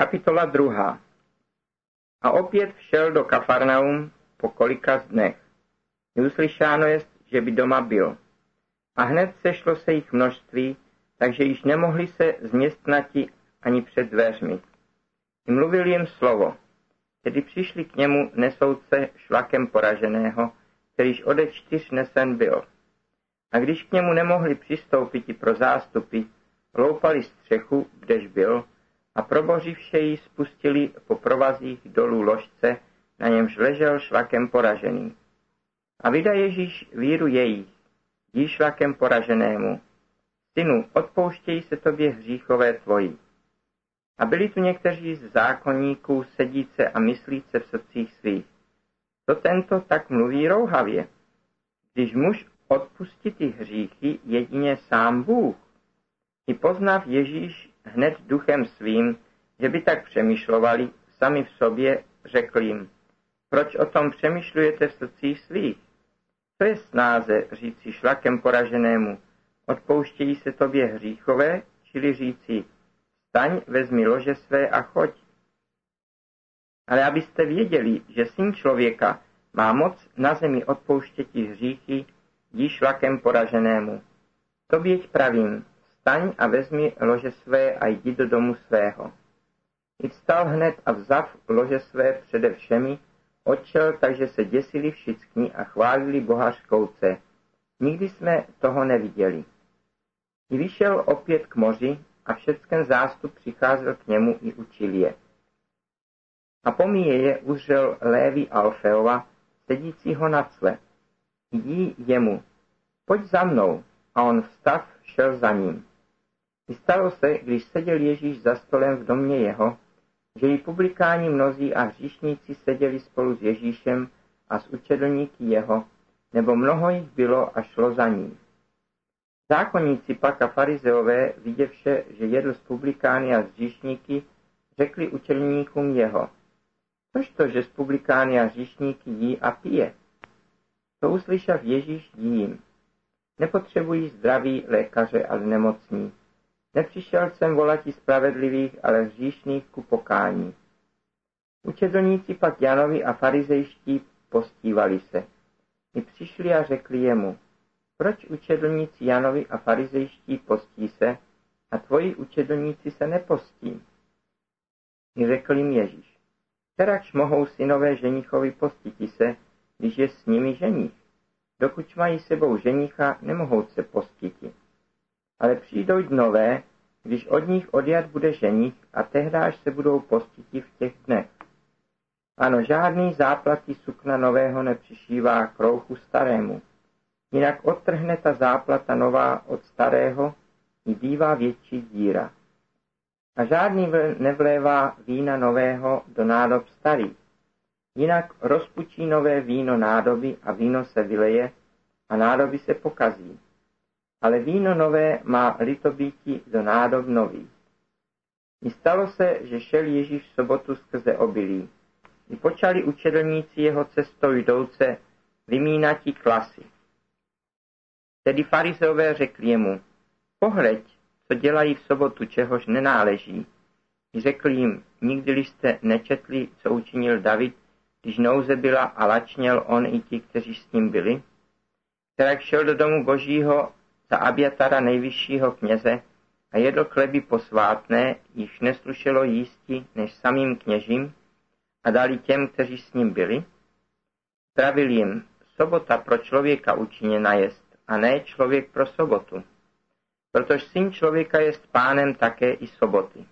Kapitola 2. A opět všel do Kafarnaum po kolika dnech. Uslyšáno jest, že by doma byl. A hned sešlo se jich množství, takže již nemohli se změstnati ani před dveřmi. I mluvil jim slovo. Tedy přišli k němu nesouce šlakem poraženého, kterýž ode čtyř nesen byl. A když k němu nemohli přistoupit i pro zástupy, loupali střechu, kdež byl, a probořivše ji spustili po provazích dolů ložce, na němž ležel šlakem poražený. A vydá Ježíš víru jejich, jí šlakem poraženému. Synu, odpouštějí se tobě hříchové tvoji. A byli tu někteří z zákonníků sedíce a myslíce v srdcích svých. To tento tak mluví rouhavě. Když muž odpustit ty hříchy jedině sám Bůh. I poznav Ježíš hned duchem svým, že by tak přemýšlovali sami v sobě, řekl jim, proč o tom přemýšlujete v srdcích svých? To je snáze říci šlakem poraženému, odpouštějí se tobě hříchové, čili říci, staň, vezmi lože své a choď. Ale abyste věděli, že syn člověka má moc na zemi odpouštět hříchy, jdi šlakem poraženému. Toběť pravím, staň a vezmi lože své a jdi do domu svého. I vstal hned a vzav lože své přede všemi, odšel, takže se děsili všichni a chválili Boha škouce. Nikdy jsme toho neviděli. I vyšel opět k moři a všecken zástup přicházel k němu i učil je. A pomíje je uzřel Lévy Alfeova, sedícího na cle. Jdi jemu, pojď za mnou, a on vstav šel za ním. I stalo se, když seděl Ježíš za stolem v domě jeho, že i publikáni mnozí a hříšníci seděli spolu s Ježíšem a s učedlníky jeho, nebo mnoho jich bylo a šlo za ním. Zákonníci pak a farizeové, viděvše, že jedl s publikány a s hříšníky, řekli učedlníkům jeho, což to, že s publikány a hříšníky jí a pije? To uslyšel Ježíš jím. Nepotřebují zdraví lékaře, ale nemocní. Nepřišel jsem volati spravedlivých, ale hříšných ku pokání. Učedlníci pak Janovi a farizejští postívali se. I přišli a řekli jemu, proč učedlníci Janovi a farizejští postí se a tvoji učedlníci se nepostí? I řekl jim Ježíš, kterakž mohou synové ženichovi postiti se, když je s nimi ženich? Dokud mají sebou ženicha, nemohou se postiti. Přijdou nové, když od nich odjat bude ženich a tehdáž se budou postiti v těch dnech. Ano, žádný záplatí sukna nového nepřišívá k rouchu starému. Jinak odtrhne ta záplata nová od starého, i bývá větší díra. A žádný nevlévá vína nového do nádob starých. Jinak rozpučí nové víno nádoby a víno se vyleje a nádoby se pokazí. Ale víno nové má litobíti do nádob nových. I stalo se, že šel Ježíš v sobotu skrze obilí. I počali učedlníci jeho cestou jdouce vymínatí klasy. Tedy farizeové řekli jemu, pohleď, co dělají v sobotu, čehož nenáleží. I řekl jim, nikdy jste nečetli, co učinil David, když nouze byla a lačněl on i ti, kteří s ním byli? Kterak šel do domu božího za Abiatara nejvyššího kněze a jedl chleby posvátné, již neslušelo jísti než samým kněžím a dali těm, kteří s ním byli? Pravil jim, sobota pro člověka učiněna jest a ne člověk pro sobotu. Protože syn člověka jest pánem také i soboty.